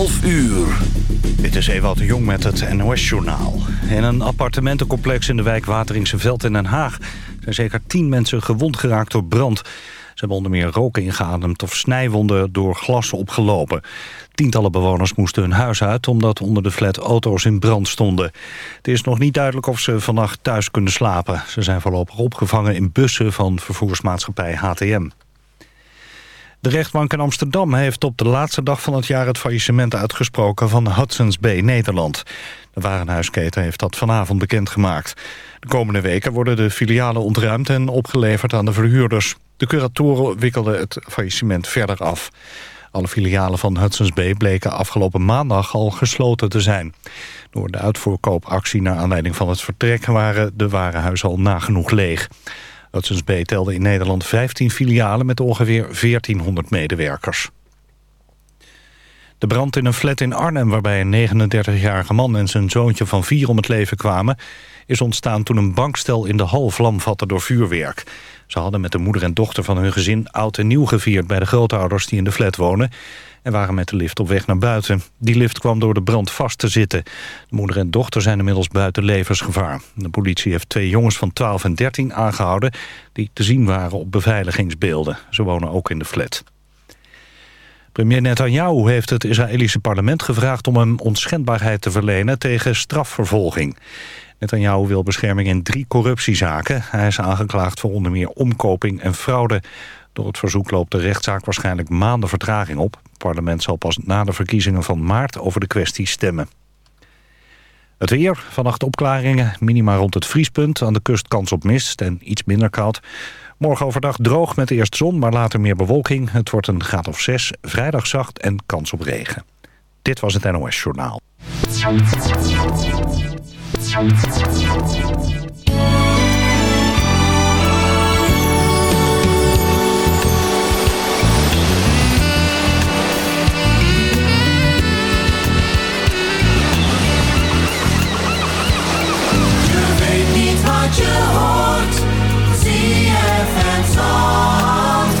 11 uur. Dit is Ewout de Jong met het NOS-journaal. In een appartementencomplex in de wijk Wateringse Veld in Den Haag... zijn zeker tien mensen gewond geraakt door brand. Ze hebben onder meer roken ingeademd of snijwonden door glas opgelopen. Tientallen bewoners moesten hun huis uit... omdat onder de flat auto's in brand stonden. Het is nog niet duidelijk of ze vannacht thuis kunnen slapen. Ze zijn voorlopig opgevangen in bussen van vervoersmaatschappij HTM. De rechtbank in Amsterdam heeft op de laatste dag van het jaar het faillissement uitgesproken van Hudson's Bay Nederland. De warenhuisketen heeft dat vanavond bekendgemaakt. De komende weken worden de filialen ontruimd en opgeleverd aan de verhuurders. De curatoren wikkelden het faillissement verder af. Alle filialen van Hudson's Bay bleken afgelopen maandag al gesloten te zijn. Door de uitvoerkoopactie naar aanleiding van het vertrek waren de warenhuizen al nagenoeg leeg. Hudson's Bay telde in Nederland 15 filialen met ongeveer 1400 medewerkers. De brand in een flat in Arnhem waarbij een 39-jarige man en zijn zoontje van vier om het leven kwamen... is ontstaan toen een bankstel in de hal vlam vatte door vuurwerk. Ze hadden met de moeder en dochter van hun gezin oud en nieuw gevierd... bij de grootouders die in de flat wonen en waren met de lift op weg naar buiten. Die lift kwam door de brand vast te zitten. De moeder en dochter zijn inmiddels buiten levensgevaar. De politie heeft twee jongens van 12 en 13 aangehouden... die te zien waren op beveiligingsbeelden. Ze wonen ook in de flat. Premier Netanyahu heeft het Israëlische parlement gevraagd... om hem onschendbaarheid te verlenen tegen strafvervolging. Netanyahu wil bescherming in drie corruptiezaken. Hij is aangeklaagd voor onder meer omkoping en fraude. Door het verzoek loopt de rechtszaak waarschijnlijk maanden vertraging op. Het parlement zal pas na de verkiezingen van maart over de kwestie stemmen. Het weer, vannacht opklaringen, minima rond het vriespunt. Aan de kust kans op mist en iets minder koud. Morgen overdag droog met eerst zon, maar later meer bewolking. Het wordt een graad of 6, vrijdag zacht en kans op regen. Dit was het NOS Journaal. ZFM Zandvoort.